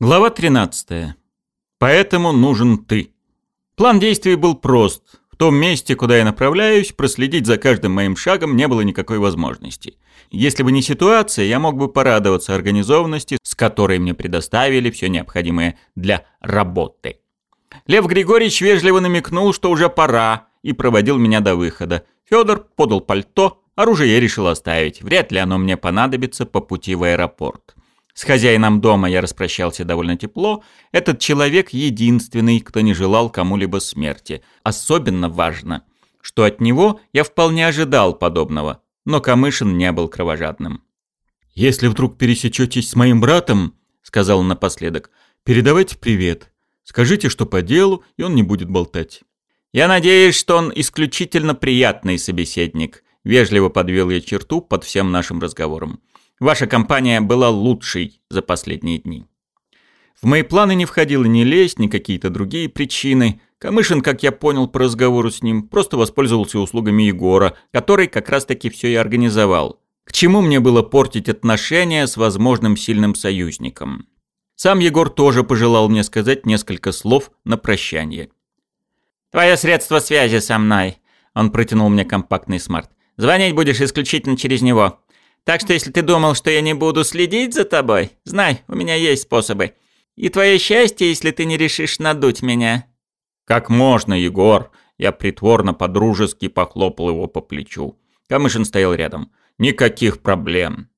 Глава 13. Поэтому нужен ты. План действий был прост. В том месте, куда я направляюсь, проследить за каждым моим шагом не было никакой возможности. Если бы не ситуация, я мог бы порадоваться организованности, с которой мне предоставили все необходимое для работы. Лев Григорьевич вежливо намекнул, что уже пора, и проводил меня до выхода. Федор подал пальто, оружие я решил оставить. Вряд ли оно мне понадобится по пути в аэропорт. С хозяином дома я распрощался довольно тепло. Этот человек единственный, кто не желал кому-либо смерти. Особенно важно, что от него я вполне ожидал подобного, но Камышин не был кровожадным. «Если вдруг пересечетесь с моим братом», — сказал он напоследок, — «передавайте привет. Скажите, что по делу, и он не будет болтать». «Я надеюсь, что он исключительно приятный собеседник», — вежливо подвел я черту под всем нашим разговором. Ваша компания была лучшей за последние дни. В мои планы не входило ни лезть, ни какие-то другие причины. Камышин, как я понял по разговору с ним, просто воспользовался услугами Егора, который как раз-таки все и организовал. К чему мне было портить отношения с возможным сильным союзником? Сам Егор тоже пожелал мне сказать несколько слов на прощание. «Твое средство связи со мной», — он протянул мне компактный смарт. «Звонить будешь исключительно через него. Так что если ты думал, что я не буду следить за тобой, знай, у меня есть способы. И твое счастье, если ты не решишь надуть меня». «Как можно, Егор?» Я притворно подружески похлопал его по плечу. Камышин стоял рядом. «Никаких проблем».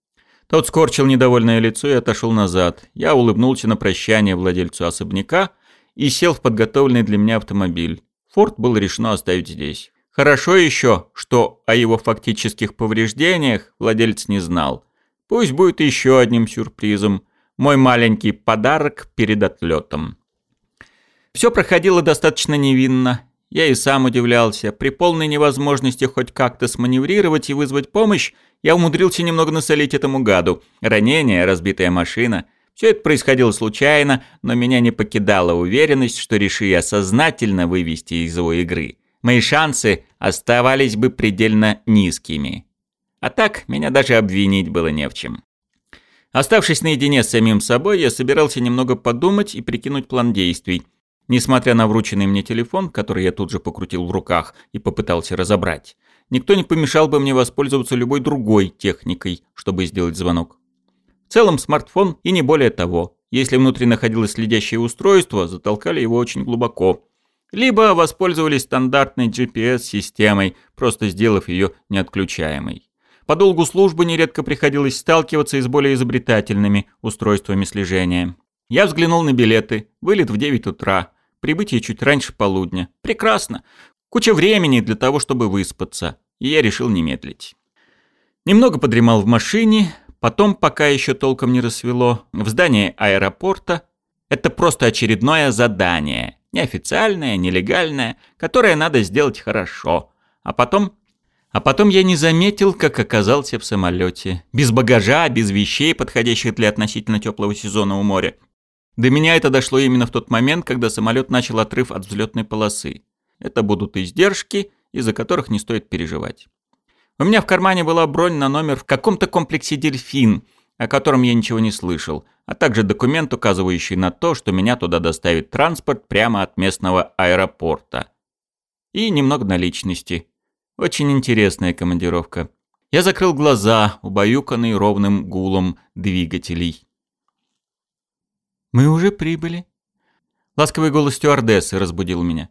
Тот скорчил недовольное лицо и отошел назад. Я улыбнулся на прощание владельцу особняка и сел в подготовленный для меня автомобиль. Форд был решено оставить здесь. Хорошо еще, что о его фактических повреждениях владелец не знал. Пусть будет еще одним сюрпризом. Мой маленький подарок перед отлетом. Все проходило достаточно невинно. Я и сам удивлялся. При полной невозможности хоть как-то сманеврировать и вызвать помощь, я умудрился немного насолить этому гаду. Ранение, разбитая машина. Все это происходило случайно, но меня не покидала уверенность, что реши я сознательно вывести из его игры мои шансы оставались бы предельно низкими. А так, меня даже обвинить было не в чем. Оставшись наедине с самим собой, я собирался немного подумать и прикинуть план действий. Несмотря на врученный мне телефон, который я тут же покрутил в руках и попытался разобрать, никто не помешал бы мне воспользоваться любой другой техникой, чтобы сделать звонок. В целом смартфон и не более того. Если внутри находилось следящее устройство, затолкали его очень глубоко либо воспользовались стандартной GPS-системой, просто сделав ее неотключаемой. По долгу службы нередко приходилось сталкиваться и с более изобретательными устройствами слежения. Я взглянул на билеты. Вылет в 9 утра. Прибытие чуть раньше полудня. Прекрасно. Куча времени для того, чтобы выспаться. И я решил не медлить. Немного подремал в машине. Потом, пока еще толком не рассвело, в здании аэропорта. Это просто очередное задание – неофициальное, нелегальное, которое надо сделать хорошо. А потом... А потом я не заметил, как оказался в самолете. Без багажа, без вещей, подходящих для относительно теплого сезона у моря. До меня это дошло именно в тот момент, когда самолет начал отрыв от взлетной полосы. Это будут издержки, из-за которых не стоит переживать. У меня в кармане была бронь на номер в каком-то комплексе «Дельфин», о котором я ничего не слышал, а также документ, указывающий на то, что меня туда доставит транспорт прямо от местного аэропорта. И немного наличности. Очень интересная командировка. Я закрыл глаза, убаюканный ровным гулом двигателей. «Мы уже прибыли». Ласковый голос стюардессы разбудил меня.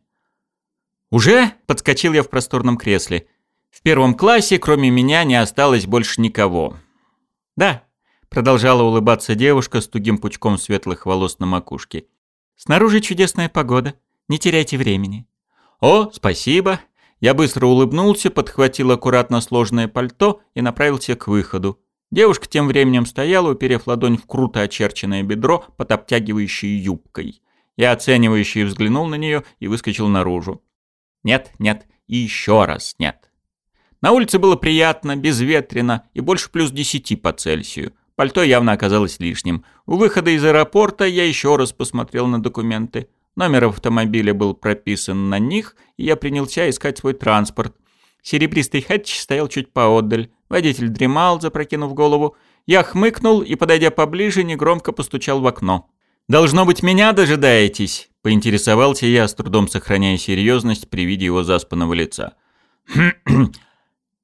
«Уже?» – подскочил я в просторном кресле. В первом классе, кроме меня, не осталось больше никого. «Да, Продолжала улыбаться девушка с тугим пучком светлых волос на макушке. «Снаружи чудесная погода. Не теряйте времени». «О, спасибо!» Я быстро улыбнулся, подхватил аккуратно сложное пальто и направился к выходу. Девушка тем временем стояла, уперев ладонь в круто очерченное бедро под обтягивающей юбкой. Я оценивающе взглянул на нее и выскочил наружу. Нет, нет и еще раз нет. На улице было приятно, безветренно и больше плюс десяти по Цельсию. Пальто явно оказалось лишним. У выхода из аэропорта я еще раз посмотрел на документы. Номер автомобиля был прописан на них, и я принялся искать свой транспорт. Серебристый хэтч стоял чуть поодаль. Водитель дремал, запрокинув голову. Я хмыкнул и, подойдя поближе, негромко постучал в окно. «Должно быть, меня дожидаетесь?» – поинтересовался я, с трудом сохраняя серьезность при виде его заспанного лица.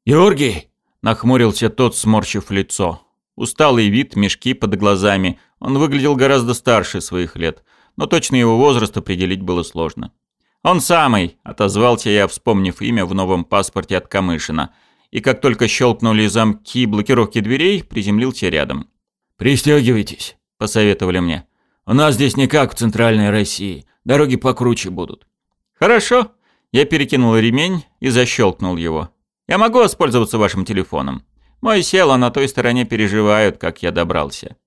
«Георгий!» – нахмурился тот, сморщив лицо. Усталый вид, мешки под глазами. Он выглядел гораздо старше своих лет, но точно его возраст определить было сложно. «Он самый!» – отозвался я, вспомнив имя в новом паспорте от Камышина. И как только щелкнули замки блокировки дверей, приземлился рядом. «Пристегивайтесь», – посоветовали мне. «У нас здесь не как в Центральной России. Дороги покруче будут». «Хорошо». Я перекинул ремень и защелкнул его. «Я могу воспользоваться вашим телефоном?» Мой сел, а на той стороне переживают, как я добрался.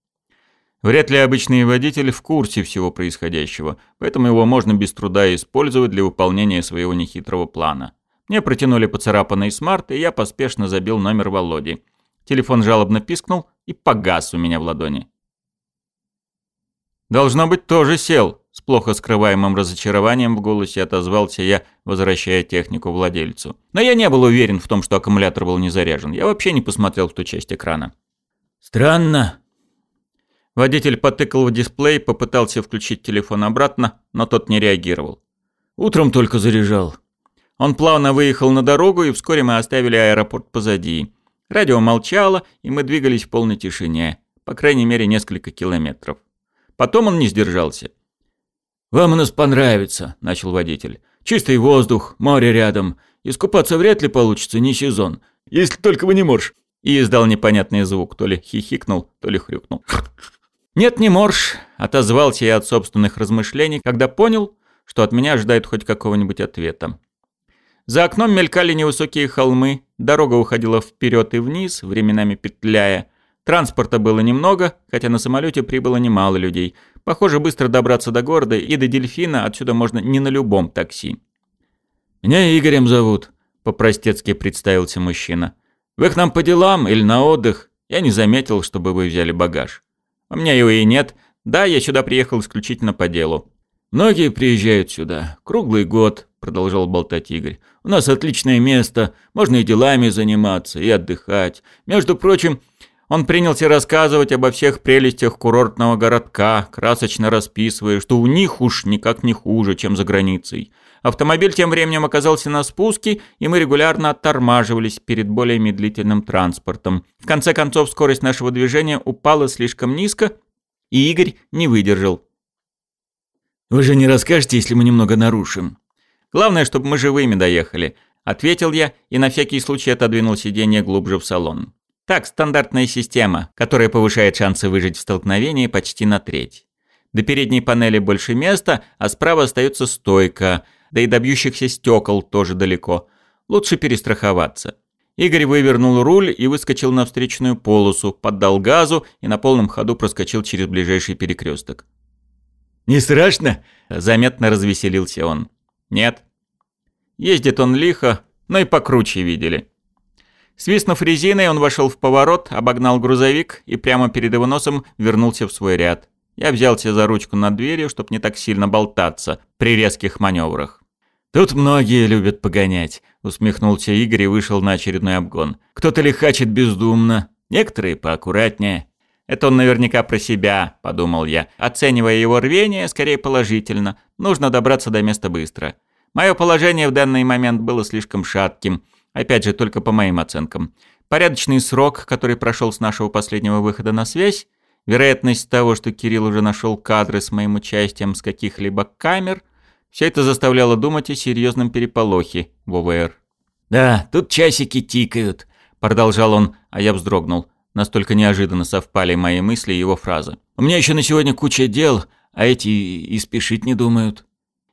Вряд ли обычный водитель в курсе всего происходящего, поэтому его можно без труда использовать для выполнения своего нехитрого плана. Мне протянули поцарапанный смарт, и я поспешно забил номер Володи. Телефон жалобно пискнул и погас у меня в ладони. «Должно быть, тоже сел», — с плохо скрываемым разочарованием в голосе отозвался я, возвращая технику владельцу. Но я не был уверен в том, что аккумулятор был не заряжен. Я вообще не посмотрел в ту часть экрана. «Странно». Водитель потыкал в дисплей, попытался включить телефон обратно, но тот не реагировал. «Утром только заряжал». Он плавно выехал на дорогу, и вскоре мы оставили аэропорт позади. Радио молчало, и мы двигались в полной тишине. По крайней мере, несколько километров. Потом он не сдержался. «Вам у нас понравится», — начал водитель. «Чистый воздух, море рядом. Искупаться вряд ли получится, не сезон. Если только вы не морж». И издал непонятный звук, то ли хихикнул, то ли хрюкнул. «Нет, не морж», — отозвался я от собственных размышлений, когда понял, что от меня ожидает хоть какого-нибудь ответа. За окном мелькали невысокие холмы, дорога уходила вперед и вниз, временами петляя. Транспорта было немного, хотя на самолете прибыло немало людей. Похоже, быстро добраться до города и до Дельфина отсюда можно не на любом такси. «Меня Игорем зовут», — по-простецки представился мужчина. «Вы к нам по делам или на отдых? Я не заметил, чтобы вы взяли багаж». «У меня его и нет. Да, я сюда приехал исключительно по делу». «Многие приезжают сюда. Круглый год», — продолжал болтать Игорь. «У нас отличное место. Можно и делами заниматься, и отдыхать. Между прочим, он принялся рассказывать обо всех прелестях курортного городка, красочно расписывая, что у них уж никак не хуже, чем за границей. Автомобиль тем временем оказался на спуске, и мы регулярно оттормаживались перед более медлительным транспортом. В конце концов, скорость нашего движения упала слишком низко, и Игорь не выдержал. «Вы же не расскажете, если мы немного нарушим?» «Главное, чтобы мы живыми доехали», — ответил я и на всякий случай отодвинул сиденье глубже в салон. Так, стандартная система, которая повышает шансы выжить в столкновении почти на треть. До передней панели больше места, а справа остается стойка, да и до бьющихся стекол тоже далеко. Лучше перестраховаться. Игорь вывернул руль и выскочил на встречную полосу, поддал газу и на полном ходу проскочил через ближайший перекресток. «Не страшно?» – заметно развеселился он. «Нет». Ездит он лихо, но и покруче видели. Свистнув резиной, он вошел в поворот, обогнал грузовик и прямо перед его носом вернулся в свой ряд. Я взялся за ручку над дверью, чтобы не так сильно болтаться при резких маневрах. «Тут многие любят погонять», — усмехнулся Игорь и вышел на очередной обгон. «Кто-то лихачит бездумно, некоторые поаккуратнее». «Это он наверняка про себя», — подумал я, оценивая его рвение скорее положительно. Нужно добраться до места быстро. Мое положение в данный момент было слишком шатким — Опять же, только по моим оценкам. Порядочный срок, который прошел с нашего последнего выхода на связь, вероятность того, что Кирилл уже нашел кадры с моим участием с каких-либо камер, все это заставляло думать о серьезном переполохе в ОВР. «Да, тут часики тикают», — продолжал он, а я вздрогнул. Настолько неожиданно совпали мои мысли и его фразы. «У меня еще на сегодня куча дел, а эти и спешить не думают».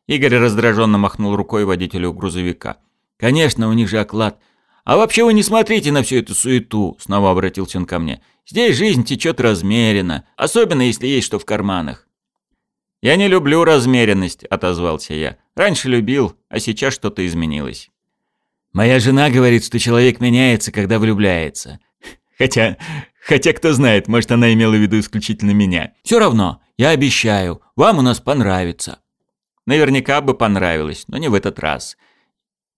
Игорь раздраженно махнул рукой водителю грузовика. Конечно, у них же оклад. А вообще вы не смотрите на всю эту суету, снова обратился он ко мне. Здесь жизнь течет размеренно, особенно если есть что в карманах. Я не люблю размеренность, отозвался я. Раньше любил, а сейчас что-то изменилось. Моя жена говорит, что человек меняется, когда влюбляется. Хотя, хотя кто знает, может, она имела в виду исключительно меня. Все равно, я обещаю, вам у нас понравится. Наверняка бы понравилось, но не в этот раз.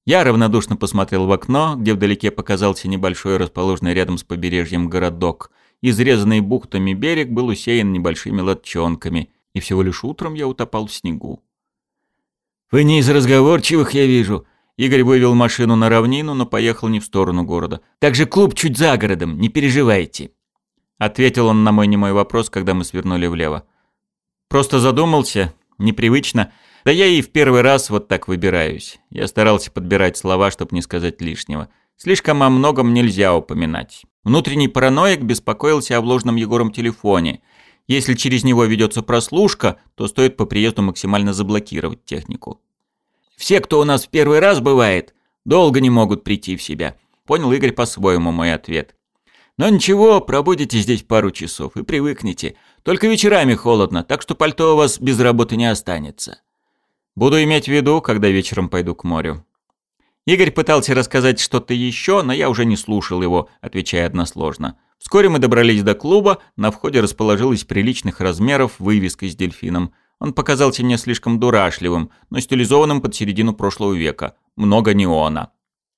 Я равнодушно посмотрел в окно, где вдалеке показался небольшой расположенный рядом с побережьем городок. Изрезанный бухтами берег был усеян небольшими лодчонками, и всего лишь утром я утопал в снегу. «Вы не из разговорчивых, я вижу». Игорь вывел машину на равнину, но поехал не в сторону города. «Также клуб чуть за городом, не переживайте». Ответил он на мой немой вопрос, когда мы свернули влево. Просто задумался, непривычно. Да я и в первый раз вот так выбираюсь. Я старался подбирать слова, чтобы не сказать лишнего. Слишком о многом нельзя упоминать. Внутренний параноик беспокоился о вложенном Егором телефоне. Если через него ведется прослушка, то стоит по приезду максимально заблокировать технику. Все, кто у нас в первый раз бывает, долго не могут прийти в себя. Понял Игорь по-своему мой ответ. Но ничего, пробудете здесь пару часов и привыкнете. Только вечерами холодно, так что пальто у вас без работы не останется. Буду иметь в виду, когда вечером пойду к морю. Игорь пытался рассказать что-то еще, но я уже не слушал его, отвечая односложно. Вскоре мы добрались до клуба, на входе расположилась приличных размеров вывеска с дельфином. Он показался мне слишком дурашливым, но стилизованным под середину прошлого века. Много неона.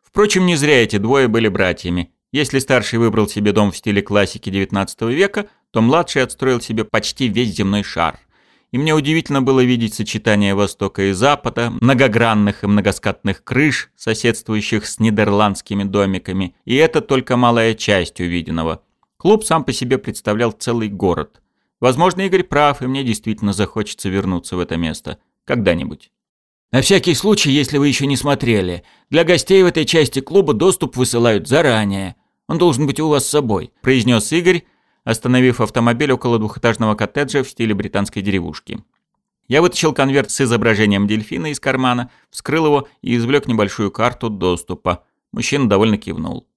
Впрочем, не зря эти двое были братьями. Если старший выбрал себе дом в стиле классики XIX века, то младший отстроил себе почти весь земной шар и мне удивительно было видеть сочетание Востока и Запада, многогранных и многоскатных крыш, соседствующих с нидерландскими домиками, и это только малая часть увиденного. Клуб сам по себе представлял целый город. Возможно, Игорь прав, и мне действительно захочется вернуться в это место. Когда-нибудь. На всякий случай, если вы еще не смотрели, для гостей в этой части клуба доступ высылают заранее. Он должен быть у вас с собой», – произнес Игорь, остановив автомобиль около двухэтажного коттеджа в стиле британской деревушки. Я вытащил конверт с изображением дельфина из кармана, вскрыл его и извлек небольшую карту доступа. Мужчина довольно кивнул.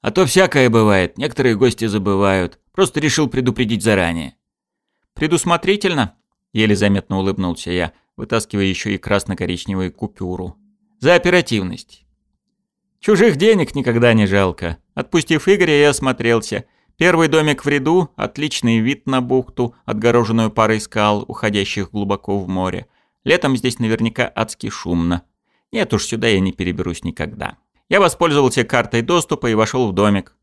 «А то всякое бывает, некоторые гости забывают. Просто решил предупредить заранее». «Предусмотрительно?» – еле заметно улыбнулся я, вытаскивая еще и красно-коричневую купюру. «За оперативность». «Чужих денег никогда не жалко». Отпустив Игоря, я осмотрелся – Первый домик в ряду, отличный вид на бухту, отгороженную парой скал, уходящих глубоко в море. Летом здесь наверняка адски шумно. Нет уж, сюда я не переберусь никогда. Я воспользовался картой доступа и вошел в домик.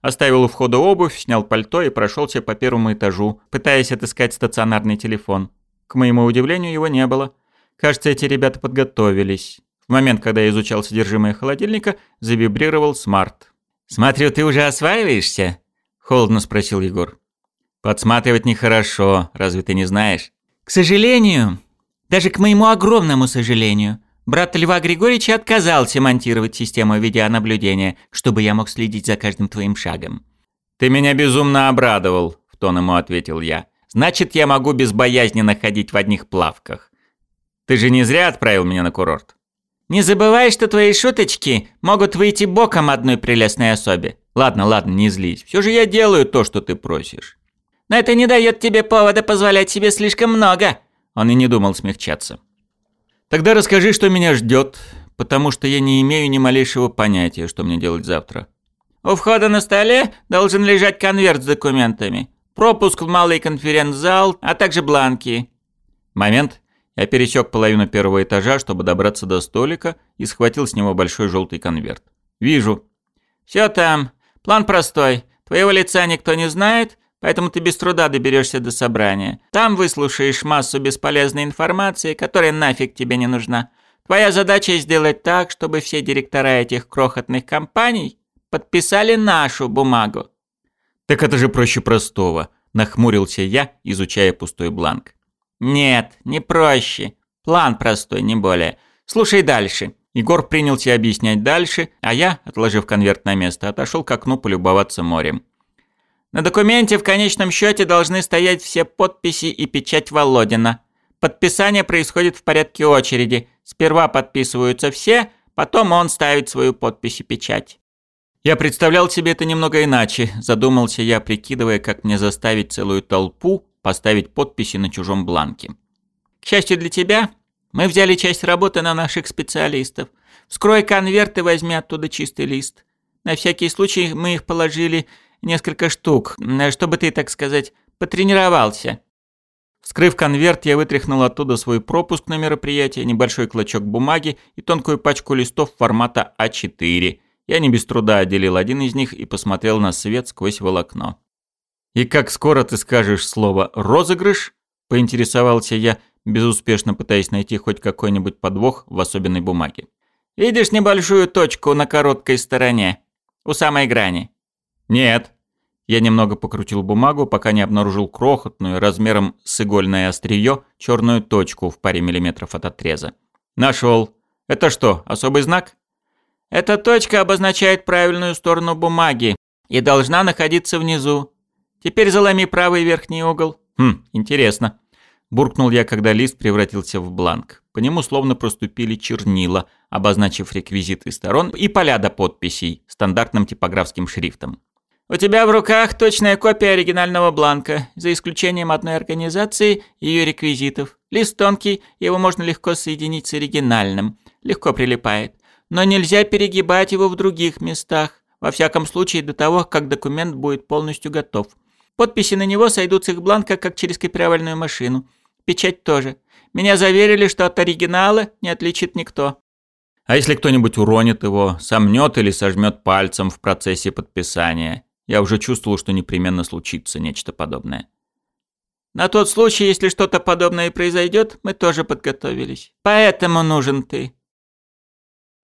Оставил у входа обувь, снял пальто и прошелся по первому этажу, пытаясь отыскать стационарный телефон. К моему удивлению, его не было. Кажется, эти ребята подготовились. В момент, когда я изучал содержимое холодильника, завибрировал смарт. «Смотрю, ты уже осваиваешься?» Холодно спросил Егор. Подсматривать нехорошо, разве ты не знаешь? К сожалению, даже к моему огромному сожалению, брат Льва Григорьевича отказался монтировать систему видеонаблюдения, чтобы я мог следить за каждым твоим шагом. Ты меня безумно обрадовал, в тон ему ответил я. Значит, я могу безбоязненно ходить в одних плавках. Ты же не зря отправил меня на курорт. Не забывай, что твои шуточки могут выйти боком одной прелестной особе. Ладно, ладно, не злись. Все же я делаю то, что ты просишь. Но это не дает тебе повода позволять себе слишком много. Он и не думал смягчаться. Тогда расскажи, что меня ждет, потому что я не имею ни малейшего понятия, что мне делать завтра. У входа на столе должен лежать конверт с документами. Пропуск в малый конференц-зал, а также бланки. Момент. Я пересек половину первого этажа, чтобы добраться до столика, и схватил с него большой желтый конверт. Вижу. Все там. План простой. Твоего лица никто не знает, поэтому ты без труда доберешься до собрания. Там выслушаешь массу бесполезной информации, которая нафиг тебе не нужна. Твоя задача сделать так, чтобы все директора этих крохотных компаний подписали нашу бумагу. Так это же проще простого, нахмурился я, изучая пустой бланк. Нет, не проще. План простой, не более. Слушай дальше. Егор принялся объяснять дальше, а я, отложив конверт на место, отошел к окну полюбоваться морем. На документе в конечном счете должны стоять все подписи и печать Володина. Подписание происходит в порядке очереди. Сперва подписываются все, потом он ставит свою подпись и печать. Я представлял себе это немного иначе, задумался я, прикидывая, как мне заставить целую толпу поставить подписи на чужом бланке. К счастью для тебя, мы взяли часть работы на наших специалистов. Вскрой конверт и возьми оттуда чистый лист. На всякий случай мы их положили несколько штук, чтобы ты, так сказать, потренировался. Вскрыв конверт, я вытряхнул оттуда свой пропуск на мероприятие, небольшой клочок бумаги и тонкую пачку листов формата А4. Я не без труда отделил один из них и посмотрел на свет сквозь волокно. «И как скоро ты скажешь слово «розыгрыш»?» Поинтересовался я, безуспешно пытаясь найти хоть какой-нибудь подвох в особенной бумаге. «Видишь небольшую точку на короткой стороне? У самой грани?» «Нет». Я немного покрутил бумагу, пока не обнаружил крохотную, размером с игольное острие, черную точку в паре миллиметров от отреза. Нашел. Это что, особый знак? Эта точка обозначает правильную сторону бумаги и должна находиться внизу. Теперь заломи правый верхний угол. Хм, интересно. Буркнул я, когда лист превратился в бланк. По нему словно проступили чернила, обозначив реквизиты сторон и поля до подписей стандартным типографским шрифтом. «У тебя в руках точная копия оригинального бланка, за исключением одной организации и ее реквизитов. Лист тонкий, его можно легко соединить с оригинальным. Легко прилипает. Но нельзя перегибать его в других местах. Во всяком случае, до того, как документ будет полностью готов. Подписи на него сойдут с их бланка, как через копировальную машину. Печать тоже. Меня заверили, что от оригинала не отличит никто. А если кто-нибудь уронит его, сомнет или сожмет пальцем в процессе подписания? Я уже чувствовал, что непременно случится нечто подобное. На тот случай, если что-то подобное произойдет, мы тоже подготовились. Поэтому нужен ты.